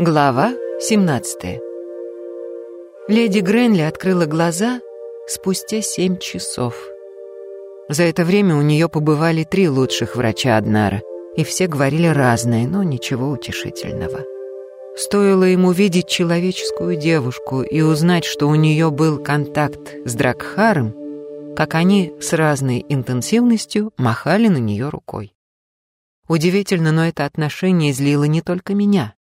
Глава 17 Леди Гренли открыла глаза спустя семь часов. За это время у нее побывали три лучших врача Аднара, и все говорили разное, но ничего утешительного. Стоило ему видеть человеческую девушку и узнать, что у нее был контакт с Дракхаром, как они с разной интенсивностью махали на нее рукой. Удивительно, но это отношение злило не только меня.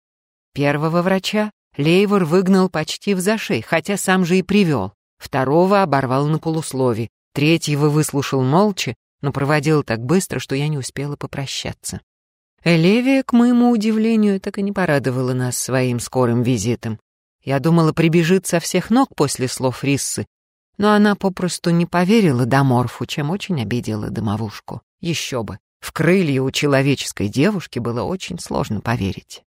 Первого врача Лейвор выгнал почти в зашей, хотя сам же и привел. Второго оборвал на полуслове. Третьего выслушал молча, но проводил так быстро, что я не успела попрощаться. Элевия, к моему удивлению, так и не порадовала нас своим скорым визитом. Я думала, прибежит со всех ног после слов Риссы, но она попросту не поверила Доморфу, чем очень обидела домовушку. Еще бы, в крылья у человеческой девушки было очень сложно поверить.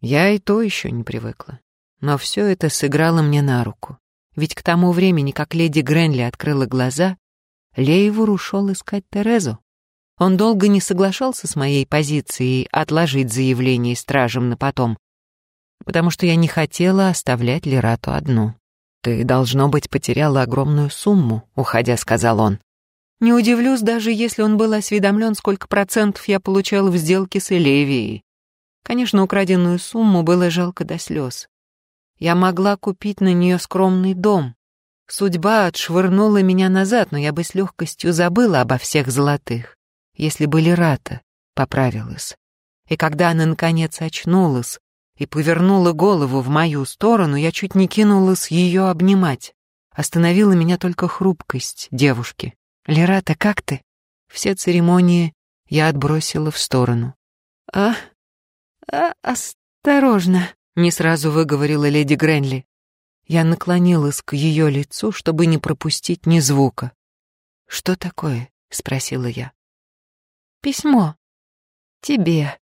Я и то еще не привыкла. Но все это сыграло мне на руку. Ведь к тому времени, как леди Гренли открыла глаза, Лейвур ушел искать Терезу. Он долго не соглашался с моей позицией отложить заявление стражам на потом, потому что я не хотела оставлять Лерату одну. «Ты, должно быть, потеряла огромную сумму», — уходя, сказал он. Не удивлюсь, даже если он был осведомлен, сколько процентов я получала в сделке с Элевией. Конечно, украденную сумму было жалко до слез. Я могла купить на нее скромный дом. Судьба отшвырнула меня назад, но я бы с легкостью забыла обо всех золотых, если бы Лерата поправилась. И когда она, наконец, очнулась и повернула голову в мою сторону, я чуть не кинулась ее обнимать. Остановила меня только хрупкость девушки. «Лерата, как ты?» Все церемонии я отбросила в сторону. «А, а, «Осторожно», — не сразу выговорила леди Гренли. Я наклонилась к ее лицу, чтобы не пропустить ни звука. «Что такое?» — спросила я. «Письмо. Тебе».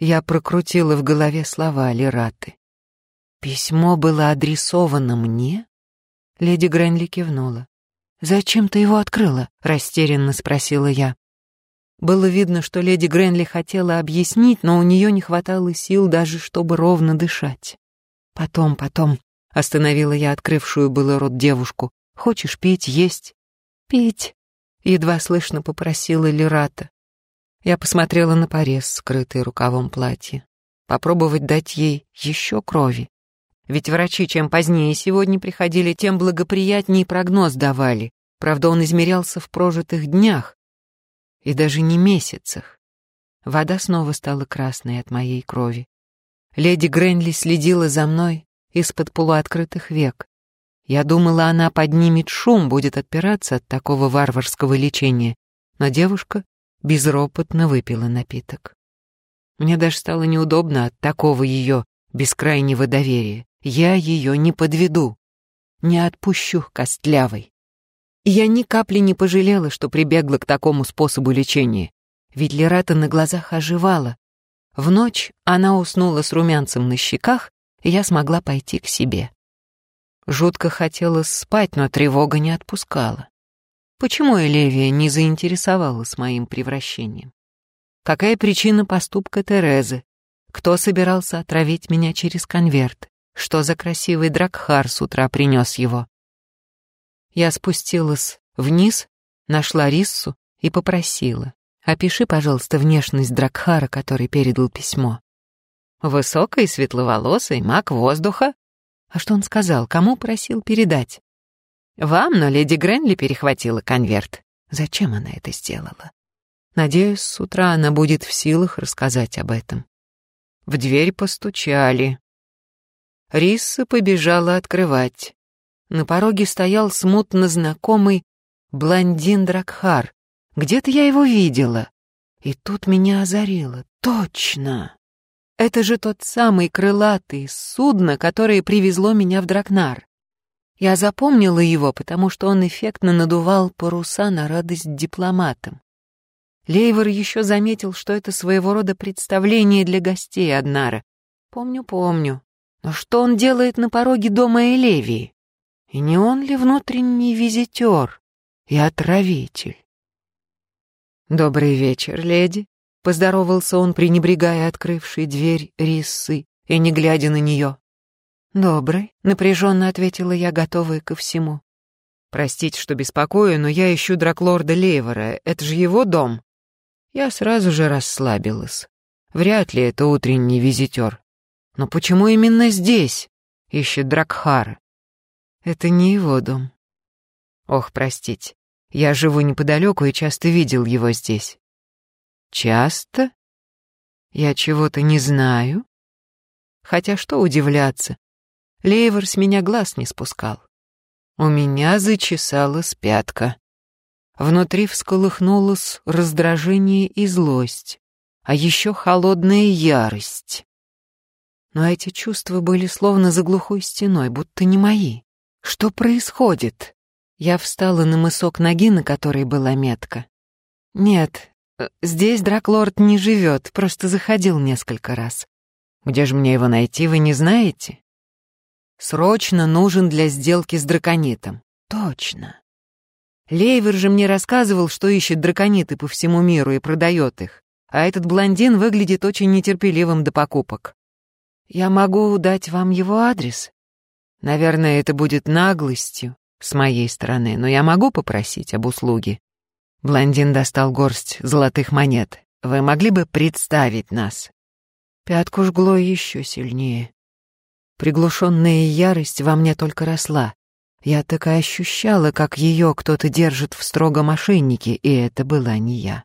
Я прокрутила в голове слова Лераты. «Письмо было адресовано мне?» Леди Гренли кивнула. «Зачем ты его открыла?» — растерянно спросила я. Было видно, что леди Гренли хотела объяснить, но у нее не хватало сил даже, чтобы ровно дышать. «Потом, потом», — остановила я открывшую было рот девушку. «Хочешь пить, есть?» «Пить», — едва слышно попросила Лерата. Я посмотрела на порез, скрытый рукавом платья. Попробовать дать ей еще крови. Ведь врачи, чем позднее сегодня приходили, тем благоприятнее прогноз давали. Правда, он измерялся в прожитых днях, и даже не месяцах. Вода снова стала красной от моей крови. Леди Гренли следила за мной из-под полуоткрытых век. Я думала, она поднимет шум, будет отпираться от такого варварского лечения, но девушка безропотно выпила напиток. Мне даже стало неудобно от такого ее бескрайнего доверия. Я ее не подведу, не отпущу костлявой. Я ни капли не пожалела, что прибегла к такому способу лечения. Ведь Лерата на глазах оживала. В ночь она уснула с румянцем на щеках, и я смогла пойти к себе. Жутко хотелось спать, но тревога не отпускала. Почему Элевия не заинтересовалась моим превращением? Какая причина поступка Терезы? Кто собирался отравить меня через конверт? Что за красивый дракхар с утра принес его? Я спустилась вниз, нашла Риссу и попросила. «Опиши, пожалуйста, внешность Дракхара, который передал письмо». «Высокий, светловолосый, маг воздуха». «А что он сказал? Кому просил передать?» «Вам, но леди Гренли перехватила конверт». «Зачем она это сделала?» «Надеюсь, с утра она будет в силах рассказать об этом». В дверь постучали. Рисса побежала открывать. На пороге стоял смутно знакомый блондин Дракхар. Где-то я его видела. И тут меня озарило. Точно! Это же тот самый крылатый судно, которое привезло меня в Дракнар. Я запомнила его, потому что он эффектно надувал паруса на радость дипломатам. Лейвор еще заметил, что это своего рода представление для гостей Аднара. Помню, помню. Но что он делает на пороге дома Элевии? И не он ли внутренний визитер и отравитель? «Добрый вечер, леди», — поздоровался он, пренебрегая открывшей дверь Риссы. и не глядя на нее. «Добрый», — напряженно ответила я, готовая ко всему. «Простите, что беспокою, но я ищу Драклорда Лейвера. Это же его дом». Я сразу же расслабилась. Вряд ли это утренний визитер. Но почему именно здесь ищет Дракхара? Это не его дом. Ох, простите, я живу неподалеку и часто видел его здесь. Часто? Я чего-то не знаю. Хотя что удивляться, Лейвор с меня глаз не спускал. У меня зачесалась пятка. Внутри всколыхнулось раздражение и злость, а еще холодная ярость. Но эти чувства были словно за глухой стеной, будто не мои. Что происходит? Я встала на мысок ноги, на которой была метка. Нет, здесь Драклорд не живет, просто заходил несколько раз. Где же мне его найти, вы не знаете? Срочно нужен для сделки с драконитом. Точно. Лейвер же мне рассказывал, что ищет дракониты по всему миру и продает их, а этот блондин выглядит очень нетерпеливым до покупок. Я могу дать вам его адрес? Наверное, это будет наглостью с моей стороны, но я могу попросить об услуге. Блондин достал горсть золотых монет. Вы могли бы представить нас? Пятку жгло еще сильнее. Приглушенная ярость во мне только росла. Я так и ощущала, как ее кто-то держит в строгом ошейнике, и это была не я.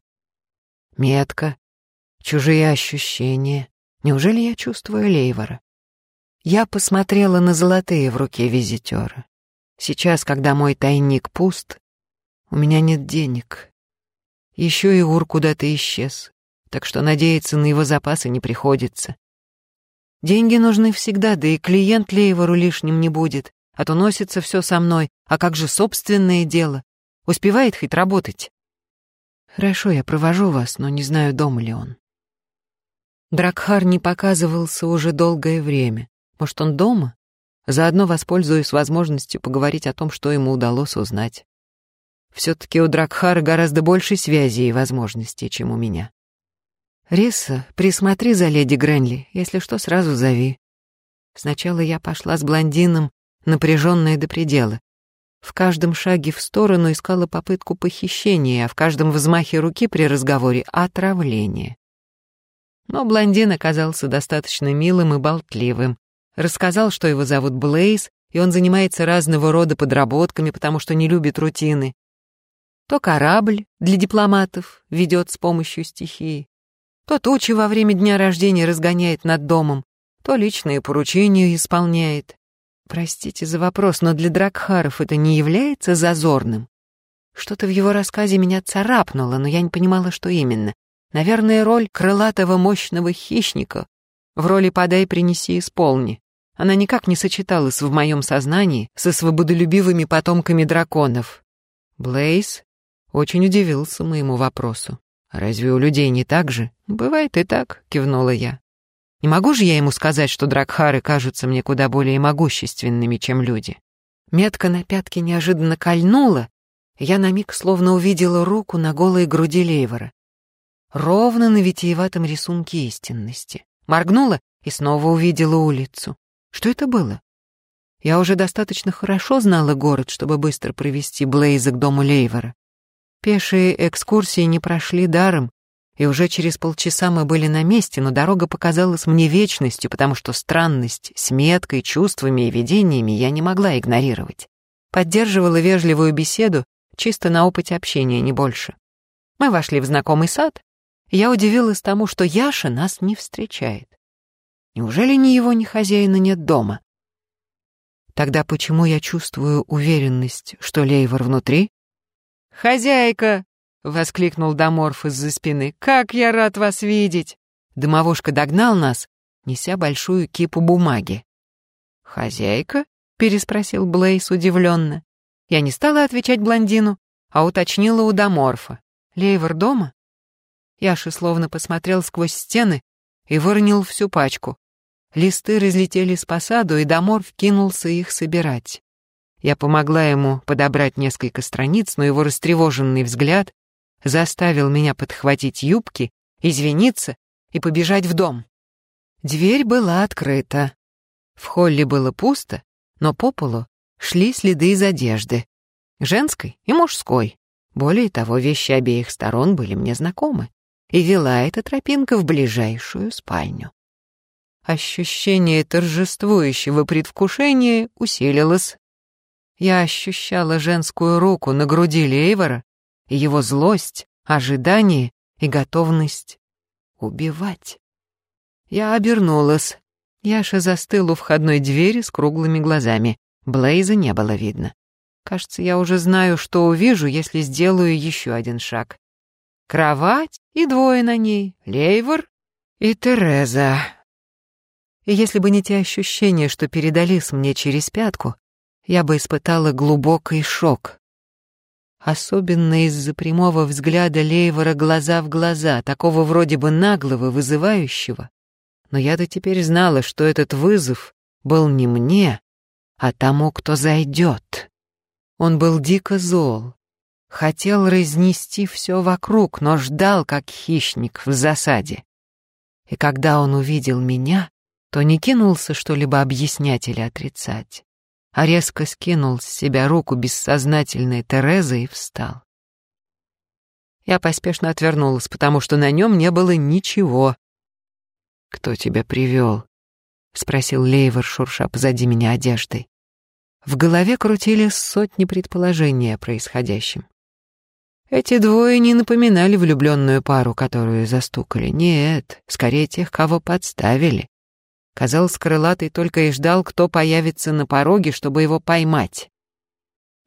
Метка, чужие ощущения. Неужели я чувствую Лейвора? Я посмотрела на золотые в руке визитера. Сейчас, когда мой тайник пуст, у меня нет денег. Еще и Ур куда-то исчез, так что надеяться на его запасы не приходится. Деньги нужны всегда, да и клиент Лейвору лишним не будет, а то носится все со мной, а как же собственное дело? Успевает хоть работать? Хорошо, я провожу вас, но не знаю, дома ли он. Дракхар не показывался уже долгое время. Может, он дома? Заодно воспользуюсь возможностью поговорить о том, что ему удалось узнать. Все-таки у Дракхара гораздо больше связей и возможностей, чем у меня. «Риса, присмотри за леди Гренли, если что, сразу зови». Сначала я пошла с блондином, напряженная до предела. В каждом шаге в сторону искала попытку похищения, а в каждом взмахе руки при разговоре — отравление. Но блондин оказался достаточно милым и болтливым. Рассказал, что его зовут Блейз, и он занимается разного рода подработками, потому что не любит рутины. То корабль для дипломатов ведет с помощью стихии, то тучи во время дня рождения разгоняет над домом, то личные поручения исполняет. Простите за вопрос, но для Дракхаров это не является зазорным? Что-то в его рассказе меня царапнуло, но я не понимала, что именно. Наверное, роль крылатого мощного хищника. В роли «подай, принеси, исполни». Она никак не сочеталась в моем сознании со свободолюбивыми потомками драконов. Блейз очень удивился моему вопросу. «Разве у людей не так же?» «Бывает и так», — кивнула я. «Не могу же я ему сказать, что дракхары кажутся мне куда более могущественными, чем люди?» Метка на пятке неожиданно кольнула, я на миг словно увидела руку на голой груди Лейвора. Ровно на витиеватом рисунке истинности. Моргнула и снова увидела улицу. Что это было? Я уже достаточно хорошо знала город, чтобы быстро провести Блейза к дому Лейвора. Пешие экскурсии не прошли даром, и уже через полчаса мы были на месте, но дорога показалась мне вечностью, потому что странность с меткой, чувствами и видениями я не могла игнорировать. Поддерживала вежливую беседу, чисто на опыте общения, не больше. Мы вошли в знакомый сад, и я удивилась тому, что Яша нас не встречает. Неужели ни его, ни хозяина нет дома? Тогда почему я чувствую уверенность, что Лейвор внутри, «Хозяйка!» — воскликнул Доморф из-за спины. «Как я рад вас видеть!» Домовушка догнал нас, неся большую кипу бумаги. «Хозяйка?» — переспросил Блейс удивленно. Я не стала отвечать блондину, а уточнила у Доморфа. «Лейвор дома?» Яша словно посмотрел сквозь стены и выронил всю пачку. Листы разлетелись по саду, и Доморф кинулся их собирать. Я помогла ему подобрать несколько страниц, но его растревоженный взгляд заставил меня подхватить юбки, извиниться и побежать в дом. Дверь была открыта. В холле было пусто, но по полу шли следы из одежды. Женской и мужской. Более того, вещи обеих сторон были мне знакомы. И вела эта тропинка в ближайшую спальню. Ощущение торжествующего предвкушения усилилось. Я ощущала женскую руку на груди Лейвора, его злость, ожидание и готовность убивать. Я обернулась. Яша застыл у входной двери с круглыми глазами. Блейза не было видно. Кажется, я уже знаю, что увижу, если сделаю еще один шаг. Кровать и двое на ней — Лейвор и Тереза. И если бы не те ощущения, что передались мне через пятку, я бы испытала глубокий шок. Особенно из-за прямого взгляда Лейвора глаза в глаза, такого вроде бы наглого, вызывающего. Но я-то теперь знала, что этот вызов был не мне, а тому, кто зайдет. Он был дико зол, хотел разнести все вокруг, но ждал, как хищник в засаде. И когда он увидел меня, то не кинулся что-либо объяснять или отрицать, а резко скинул с себя руку бессознательной Терезы и встал. Я поспешно отвернулась, потому что на нем не было ничего. «Кто тебя привел?» — спросил Лейвер, шурша позади меня одеждой. В голове крутились сотни предположений о происходящем. Эти двое не напоминали влюбленную пару, которую застукали. Нет, скорее тех, кого подставили. Казалось, крылатый только и ждал, кто появится на пороге, чтобы его поймать.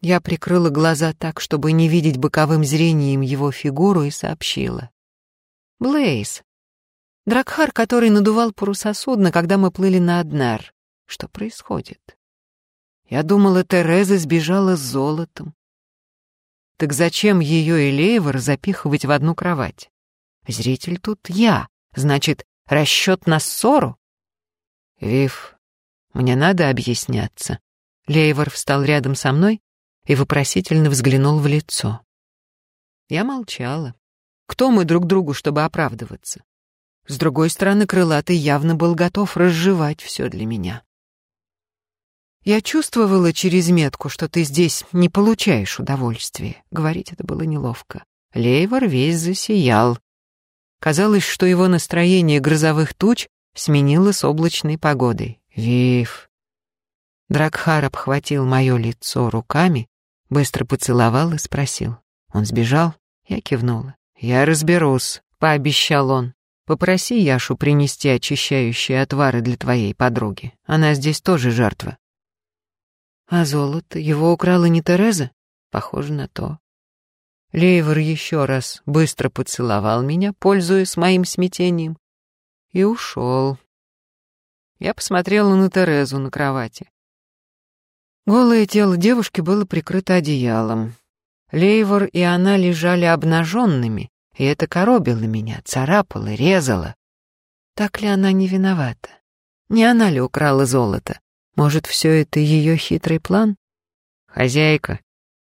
Я прикрыла глаза так, чтобы не видеть боковым зрением его фигуру, и сообщила. «Блейз. Дракхар, который надувал паруса судна, когда мы плыли на Аднар. Что происходит?» Я думала, Тереза сбежала с золотом. Так зачем ее и Лейвор запихивать в одну кровать? Зритель тут я, значит, расчет на ссору? Вив, мне надо объясняться. Лейвор встал рядом со мной и вопросительно взглянул в лицо. Я молчала. Кто мы друг другу, чтобы оправдываться? С другой стороны, крылатый явно был готов разжевать все для меня. Я чувствовала через метку, что ты здесь не получаешь удовольствия. Говорить это было неловко. Лейвор весь засиял. Казалось, что его настроение грозовых туч сменилось облачной погодой. Вив. Дракхар обхватил мое лицо руками, быстро поцеловал и спросил. Он сбежал? Я кивнула. Я разберусь, пообещал он. Попроси Яшу принести очищающие отвары для твоей подруги. Она здесь тоже жертва. А золото его украла не Тереза? Похоже на то. Лейвор еще раз быстро поцеловал меня, пользуясь моим смятением, и ушел. Я посмотрела на Терезу на кровати. Голое тело девушки было прикрыто одеялом. Лейвор и она лежали обнаженными, и это коробило меня, царапало, резало. Так ли она не виновата? Не она ли украла золото? Может, все это ее хитрый план? Хозяйка,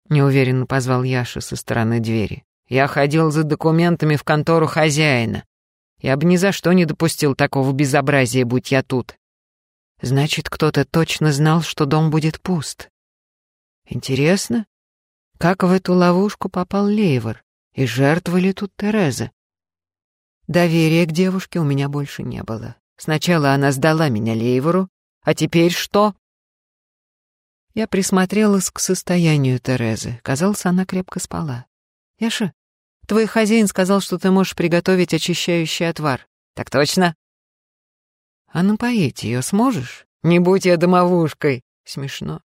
неуверенно позвал Яша со стороны двери. Я ходил за документами в контору хозяина. Я бы ни за что не допустил такого безобразия, будь я тут. Значит, кто-то точно знал, что дом будет пуст. Интересно, как в эту ловушку попал Лейвор, и жертва ли тут Тереза? Доверия к девушке у меня больше не было. Сначала она сдала меня Лейвору, а теперь что?» Я присмотрелась к состоянию Терезы. Казалось, она крепко спала. «Яша, твой хозяин сказал, что ты можешь приготовить очищающий отвар. Так точно?» «А напоить ее сможешь? Не будь я домовушкой!» Смешно.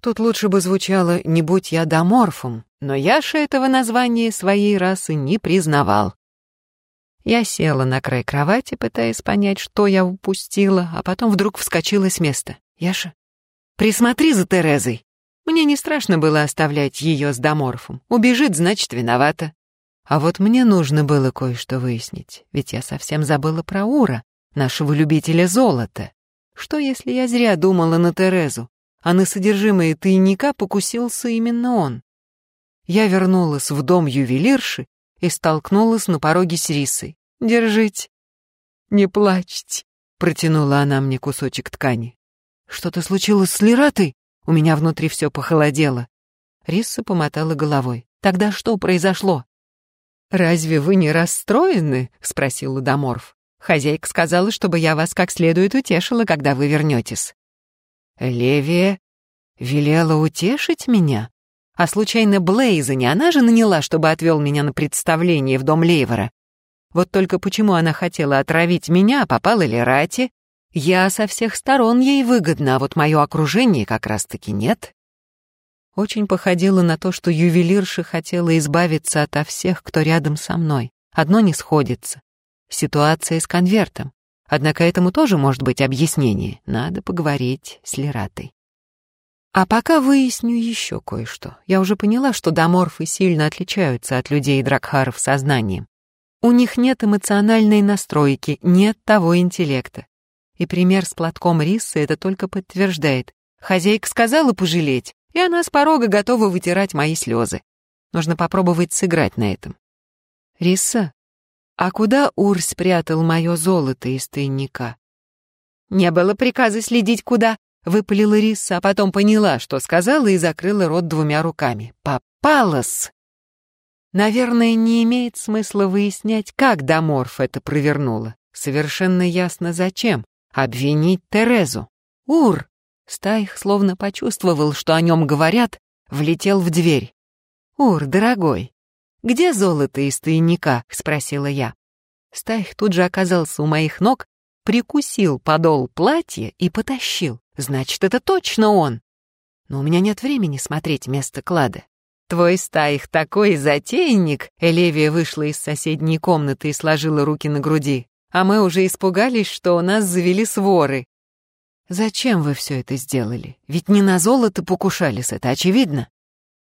Тут лучше бы звучало «не будь я доморфом», но Яша этого названия своей расы не признавал. Я села на край кровати, пытаясь понять, что я упустила, а потом вдруг вскочила с места. «Яша, присмотри за Терезой!» Мне не страшно было оставлять ее с доморфом. Убежит, значит, виновата. А вот мне нужно было кое-что выяснить, ведь я совсем забыла про Ура, нашего любителя золота. Что, если я зря думала на Терезу, а на содержимое тайника покусился именно он? Я вернулась в дом ювелирши и столкнулась на пороге с Рисой. «Держите, не плачьте». Протянула она мне кусочек ткани. Что-то случилось с Лиратой? У меня внутри все похолодело. Рисса помотала головой. Тогда что произошло? «Разве вы не расстроены?» — спросил Ладоморф. «Хозяйка сказала, чтобы я вас как следует утешила, когда вы вернетесь». «Левия велела утешить меня? А случайно Блейза не она же наняла, чтобы отвел меня на представление в дом Лейвора? Вот только почему она хотела отравить меня, а попала ли Рати? Я со всех сторон ей выгодна, а вот мое окружение как раз-таки нет. Очень походило на то, что ювелирша хотела избавиться ото всех, кто рядом со мной. Одно не сходится. Ситуация с конвертом. Однако этому тоже может быть объяснение. Надо поговорить с Лератой. А пока выясню еще кое-что. Я уже поняла, что доморфы сильно отличаются от людей Дракхаров сознанием. У них нет эмоциональной настройки, нет того интеллекта. И пример с платком риса это только подтверждает. Хозяйка сказала пожалеть, и она с порога готова вытирать мои слезы. Нужно попробовать сыграть на этом. Риса, а куда Ур спрятал мое золото из тайника? Не было приказа следить куда, выпалила Риса, а потом поняла, что сказала и закрыла рот двумя руками. Попалась! Наверное, не имеет смысла выяснять, как Даморф это провернула. Совершенно ясно зачем. Обвинить Терезу. Ур! Стайх словно почувствовал, что о нем говорят, влетел в дверь. «Ур, дорогой, где золото из тайника?» — спросила я. Стайх тут же оказался у моих ног, прикусил подол платья и потащил. Значит, это точно он. Но у меня нет времени смотреть место клада. «Твой стаих такой затейник!» Элевия вышла из соседней комнаты и сложила руки на груди. «А мы уже испугались, что у нас завели своры». «Зачем вы все это сделали? Ведь не на золото покушались, это очевидно».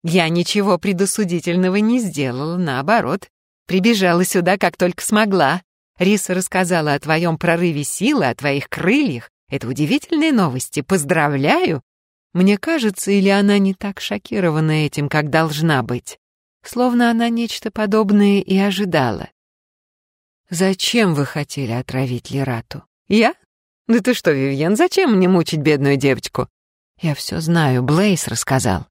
«Я ничего предосудительного не сделала, наоборот. Прибежала сюда, как только смогла. Риса рассказала о твоем прорыве силы, о твоих крыльях. Это удивительные новости. Поздравляю!» Мне кажется, или она не так шокирована этим, как должна быть. Словно она нечто подобное и ожидала. «Зачем вы хотели отравить Лерату?» «Я? Да ты что, Вивьен, зачем мне мучить бедную девочку?» «Я все знаю, Блейс рассказал».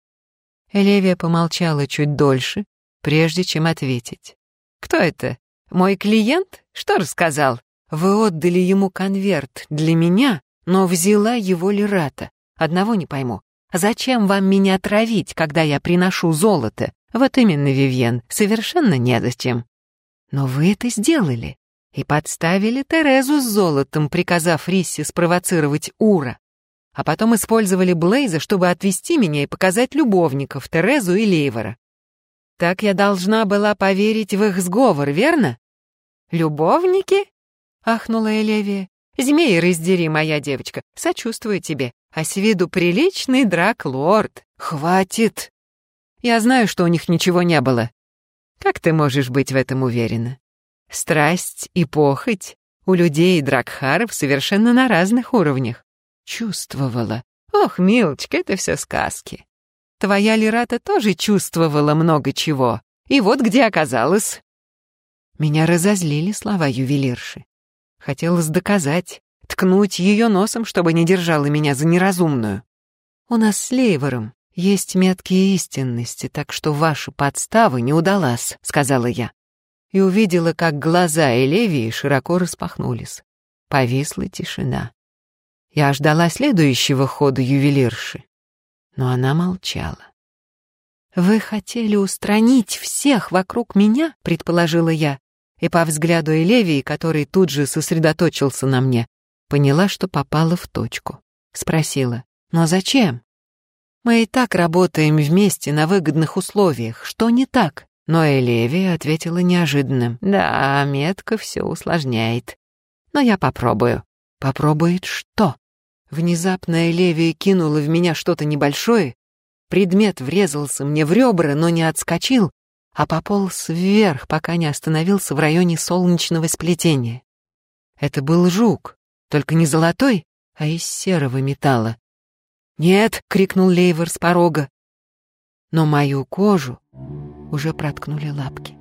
Элевия помолчала чуть дольше, прежде чем ответить. «Кто это? Мой клиент? Что рассказал? Вы отдали ему конверт для меня, но взяла его Лерата. Одного не пойму. Зачем вам меня травить, когда я приношу золото? Вот именно, Вивьен, совершенно незачем. Но вы это сделали и подставили Терезу с золотом, приказав Риссе спровоцировать Ура. А потом использовали Блейза, чтобы отвести меня и показать любовников, Терезу и Лейвора. Так я должна была поверить в их сговор, верно? «Любовники?» — ахнула Элевия. «Змеи раздери, моя девочка, сочувствую тебе а с виду приличный драк-лорд. Хватит! Я знаю, что у них ничего не было. Как ты можешь быть в этом уверена? Страсть и похоть у людей и дракхаров совершенно на разных уровнях. Чувствовала. Ох, милочка, это все сказки. Твоя Лерата тоже чувствовала много чего. И вот где оказалась. Меня разозлили слова ювелирши. Хотелось доказать, ткнуть ее носом, чтобы не держала меня за неразумную. У нас с Лейвором есть метки истинности, так что ваша подстава не удалась, сказала я. И увидела, как глаза Элевии широко распахнулись. Повисла тишина. Я ждала следующего хода ювелирши, но она молчала. «Вы хотели устранить всех вокруг меня?» — предположила я, и по взгляду Элевии, который тут же сосредоточился на мне, Поняла, что попала в точку. Спросила, но зачем? Мы и так работаем вместе на выгодных условиях. Что не так? Но Элевия ответила неожиданным. Да, метка все усложняет. Но я попробую. Попробует что? Внезапно Элевия кинула в меня что-то небольшое. Предмет врезался мне в ребра, но не отскочил, а пополз вверх, пока не остановился в районе солнечного сплетения. Это был жук, только не золотой, а из серого металла. «Нет!» — крикнул Лейвер с порога. Но мою кожу уже проткнули лапки.